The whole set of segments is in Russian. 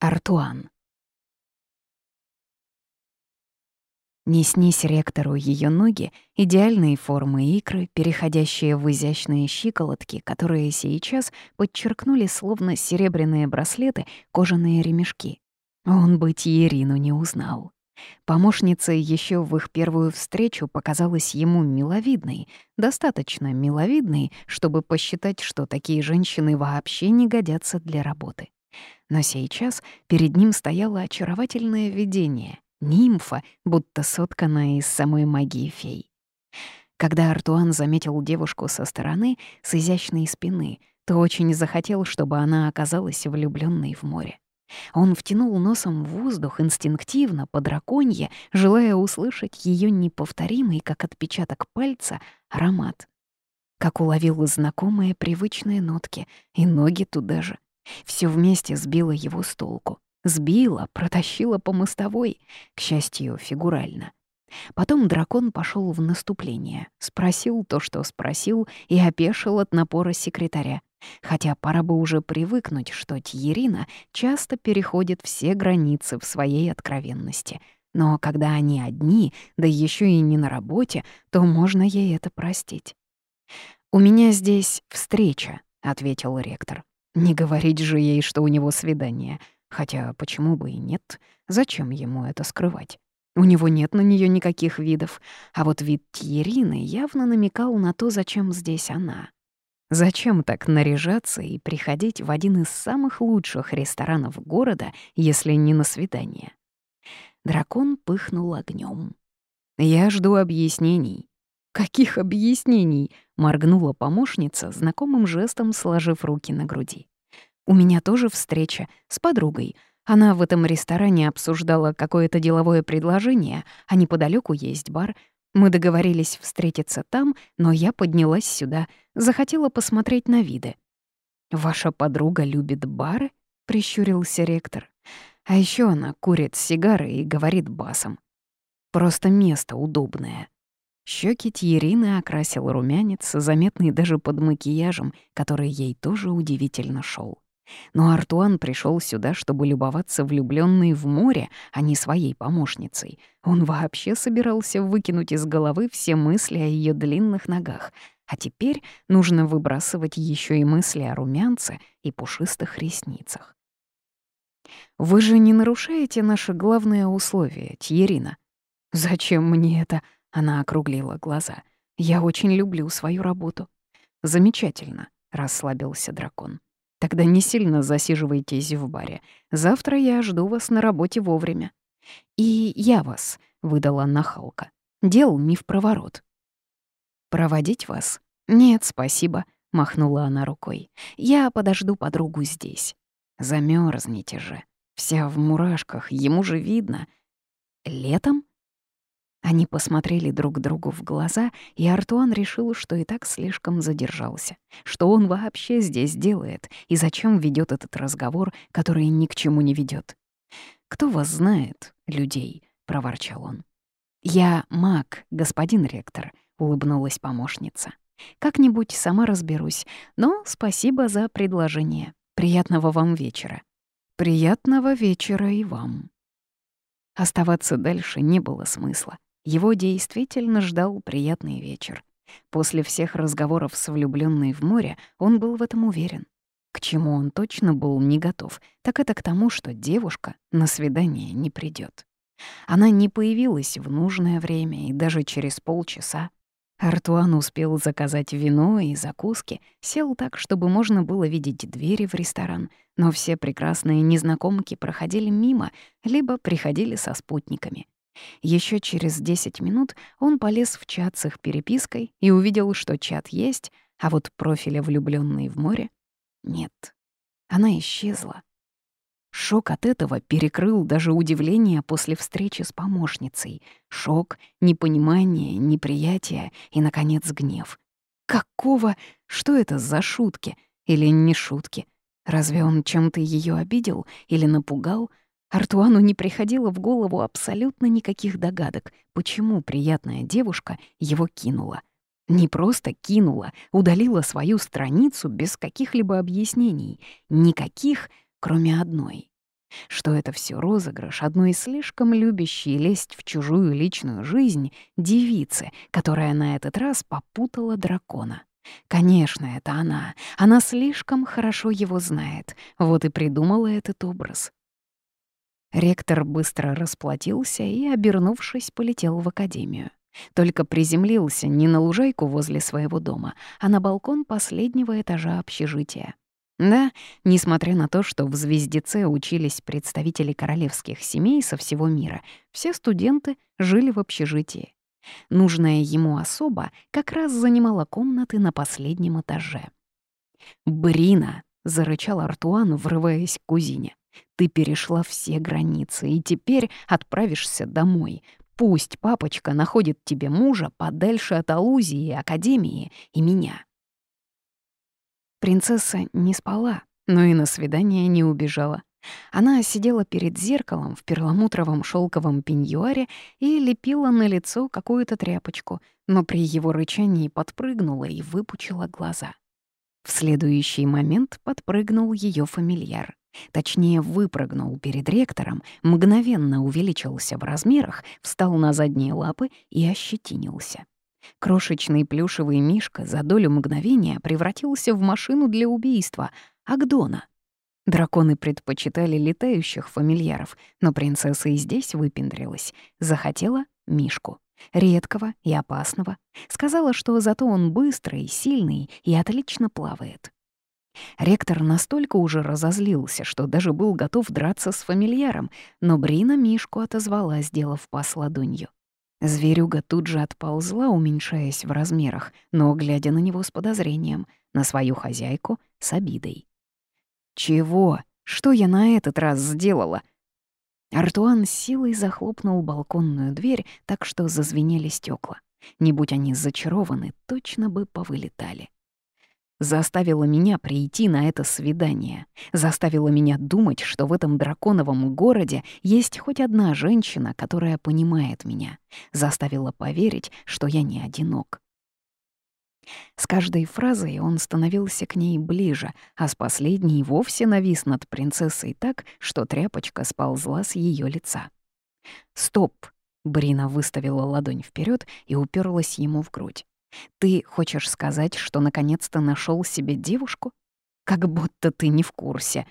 Артуан. Не снись ректору ее ноги, идеальные формы икры, переходящие в изящные щиколотки, которые сейчас подчеркнули словно серебряные браслеты кожаные ремешки. Он бы Тьерину не узнал. Помощница еще в их первую встречу показалась ему миловидной, достаточно миловидной, чтобы посчитать, что такие женщины вообще не годятся для работы. Но сейчас перед ним стояло очаровательное видение — нимфа, будто сотканная из самой магии фей. Когда Артуан заметил девушку со стороны, с изящной спины, то очень захотел, чтобы она оказалась влюбленной в море. Он втянул носом в воздух инстинктивно, по драконье, желая услышать ее неповторимый, как отпечаток пальца, аромат. Как уловил знакомые привычные нотки, и ноги туда же. Все вместе сбило его с толку. Сбило, протащило по мостовой, к счастью, фигурально. Потом дракон пошел в наступление, спросил то, что спросил, и опешил от напора секретаря. Хотя пора бы уже привыкнуть, что Тьерина часто переходит все границы в своей откровенности. Но когда они одни, да еще и не на работе, то можно ей это простить. «У меня здесь встреча», — ответил ректор. Не говорить же ей, что у него свидание. Хотя почему бы и нет? Зачем ему это скрывать? У него нет на нее никаких видов, а вот вид Тьерины явно намекал на то, зачем здесь она. Зачем так наряжаться и приходить в один из самых лучших ресторанов города, если не на свидание? Дракон пыхнул огнем. «Я жду объяснений». «Каких объяснений?» — моргнула помощница, знакомым жестом сложив руки на груди. «У меня тоже встреча с подругой. Она в этом ресторане обсуждала какое-то деловое предложение, а неподалеку есть бар. Мы договорились встретиться там, но я поднялась сюда, захотела посмотреть на виды. «Ваша подруга любит бары?» — прищурился ректор. «А еще она курит сигары и говорит басом. Просто место удобное». Щеки Тьерины окрасил румянец, заметный даже под макияжем, который ей тоже удивительно шел. Но Артуан пришел сюда, чтобы любоваться влюбленной в море, а не своей помощницей. Он вообще собирался выкинуть из головы все мысли о ее длинных ногах. А теперь нужно выбрасывать еще и мысли о румянце и пушистых ресницах. «Вы же не нарушаете наше главное условие, Тьерина?» «Зачем мне это?» — она округлила глаза. «Я очень люблю свою работу». «Замечательно», — расслабился дракон. Тогда не сильно засиживайтесь в баре. Завтра я жду вас на работе вовремя. И я вас, — выдала нахалка. Дел не в проворот. Проводить вас? Нет, спасибо, — махнула она рукой. Я подожду подругу здесь. Замерзнете же. Вся в мурашках, ему же видно. Летом? Они посмотрели друг другу в глаза, и Артуан решил, что и так слишком задержался. Что он вообще здесь делает, и зачем ведет этот разговор, который ни к чему не ведет. «Кто вас знает, людей?» — проворчал он. «Я маг, господин ректор», — улыбнулась помощница. «Как-нибудь сама разберусь, но спасибо за предложение. Приятного вам вечера». «Приятного вечера и вам». Оставаться дальше не было смысла. Его действительно ждал приятный вечер. После всех разговоров с влюбленной в море он был в этом уверен. К чему он точно был не готов, так это к тому, что девушка на свидание не придет. Она не появилась в нужное время и даже через полчаса. Артуан успел заказать вино и закуски, сел так, чтобы можно было видеть двери в ресторан, но все прекрасные незнакомки проходили мимо, либо приходили со спутниками. Еще через 10 минут он полез в чат с их перепиской и увидел, что чат есть, а вот профиля влюбленной в море нет. Она исчезла. Шок от этого перекрыл даже удивление после встречи с помощницей. Шок, непонимание, неприятие и, наконец, гнев. Какого? Что это за шутки? Или не шутки? Разве он чем-то ее обидел или напугал? Артуану не приходило в голову абсолютно никаких догадок, почему приятная девушка его кинула. Не просто кинула, удалила свою страницу без каких-либо объяснений. Никаких, кроме одной. что это все розыгрыш одной слишком любящей лезть в чужую личную жизнь девицы, которая на этот раз попутала дракона. Конечно, это она. Она слишком хорошо его знает. Вот и придумала этот образ. Ректор быстро расплатился и, обернувшись, полетел в академию. Только приземлился не на лужайку возле своего дома, а на балкон последнего этажа общежития. Да, несмотря на то, что в «Звездеце» учились представители королевских семей со всего мира, все студенты жили в общежитии. Нужная ему особа как раз занимала комнаты на последнем этаже. «Брина!» — зарычал Артуан, врываясь к кузине. «Ты перешла все границы и теперь отправишься домой. Пусть папочка находит тебе мужа подальше от Алузии, Академии и меня». Принцесса не спала, но и на свидание не убежала. Она сидела перед зеркалом в перламутровом шелковом пеньюаре и лепила на лицо какую-то тряпочку, но при его рычании подпрыгнула и выпучила глаза. В следующий момент подпрыгнул ее фамильяр. Точнее, выпрыгнул перед ректором, мгновенно увеличился в размерах, встал на задние лапы и ощетинился. Крошечный плюшевый мишка за долю мгновения превратился в машину для убийства — Агдона. Драконы предпочитали летающих фамильяров, но принцесса и здесь выпендрилась. Захотела мишку. Редкого и опасного. Сказала, что зато он быстрый, сильный и отлично плавает. Ректор настолько уже разозлился, что даже был готов драться с фамильяром, но Брина Мишку отозвала, сделав пас ладонью. Зверюга тут же отползла, уменьшаясь в размерах, но глядя на него с подозрением, на свою хозяйку с обидой. «Чего? Что я на этот раз сделала?» Артуан силой захлопнул балконную дверь, так что зазвенели стекла. Не будь они зачарованы, точно бы повылетали заставила меня прийти на это свидание, заставила меня думать, что в этом драконовом городе есть хоть одна женщина, которая понимает меня, заставила поверить, что я не одинок. С каждой фразой он становился к ней ближе, а с последней вовсе навис над принцессой так, что тряпочка сползла с ее лица. «Стоп!» — Брина выставила ладонь вперед и уперлась ему в грудь. Ты хочешь сказать, что наконец-то нашел себе девушку? Как будто ты не в курсе.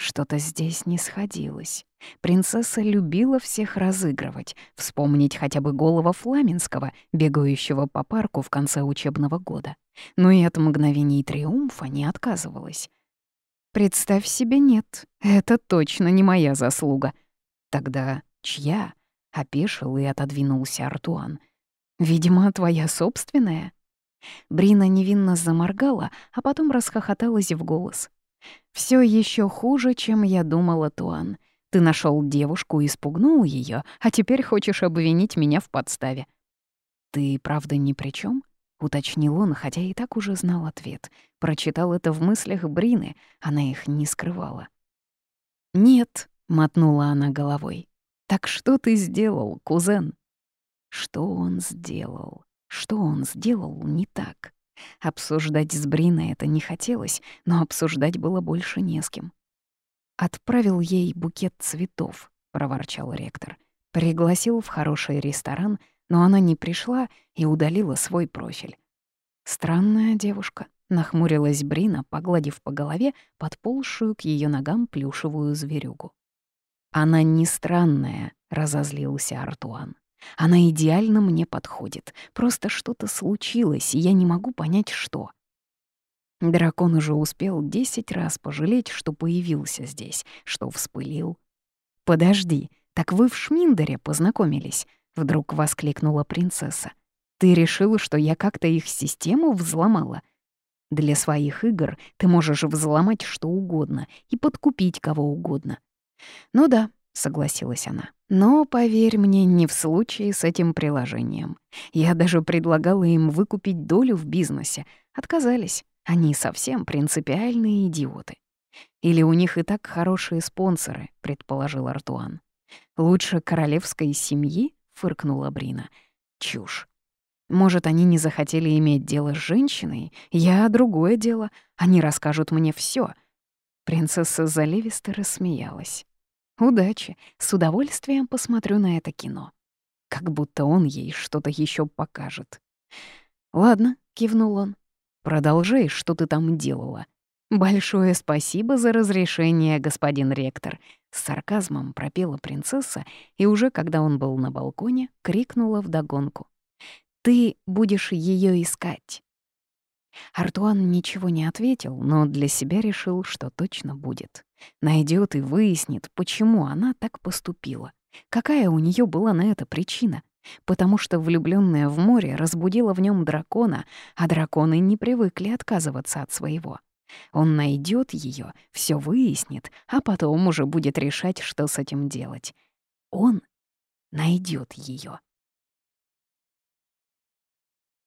Что-то здесь не сходилось. Принцесса любила всех разыгрывать, вспомнить хотя бы голова Фламенского, бегающего по парку в конце учебного года. Но и от мгновений триумфа не отказывалась. «Представь себе, нет, это точно не моя заслуга». «Тогда чья?» — опешил и отодвинулся Артуан. Видимо, твоя собственная. Брина невинно заморгала, а потом расхохоталась в голос. Все еще хуже, чем я думала, Туан. Ты нашел девушку и испугнул ее, а теперь хочешь обвинить меня в подставе. Ты правда ни при чем? уточнил он, хотя и так уже знал ответ. Прочитал это в мыслях Брины, она их не скрывала. «Нет», — мотнула она головой. «Так что ты сделал, кузен?» Что он сделал? Что он сделал не так? Обсуждать с Бриной это не хотелось, но обсуждать было больше не с кем. «Отправил ей букет цветов», — проворчал ректор. Пригласил в хороший ресторан, но она не пришла и удалила свой профиль. «Странная девушка», — нахмурилась Брина, погладив по голове подползшую к ее ногам плюшевую зверюгу. «Она не странная», — разозлился Артуан. Она идеально мне подходит. Просто что-то случилось, и я не могу понять, что. Дракон уже успел десять раз пожалеть, что появился здесь, что вспылил. «Подожди, так вы в Шминдере познакомились?» — вдруг воскликнула принцесса. «Ты решила, что я как-то их систему взломала?» Для своих игр ты можешь взломать что угодно и подкупить кого угодно. Ну да, согласилась она. Но, поверь мне, не в случае с этим приложением. Я даже предлагала им выкупить долю в бизнесе. Отказались. Они совсем принципиальные идиоты. Или у них и так хорошие спонсоры, предположил Артуан. Лучше королевской семьи? фыркнула Брина. Чушь. Может, они не захотели иметь дело с женщиной? Я — другое дело. Они расскажут мне все. Принцесса заливисто рассмеялась. Удачи, с удовольствием посмотрю на это кино. Как будто он ей что-то еще покажет. «Ладно», — кивнул он, — «продолжай, что ты там делала». «Большое спасибо за разрешение, господин ректор», — с сарказмом пропела принцесса и уже когда он был на балконе, крикнула вдогонку. «Ты будешь ее искать». Артуан ничего не ответил, но для себя решил, что точно будет. Найдет и выяснит, почему она так поступила. Какая у нее была на это причина? Потому что влюбленная в море разбудила в нем дракона, а драконы не привыкли отказываться от своего. Он найдет ее, все выяснит, а потом уже будет решать, что с этим делать. Он найдет ее.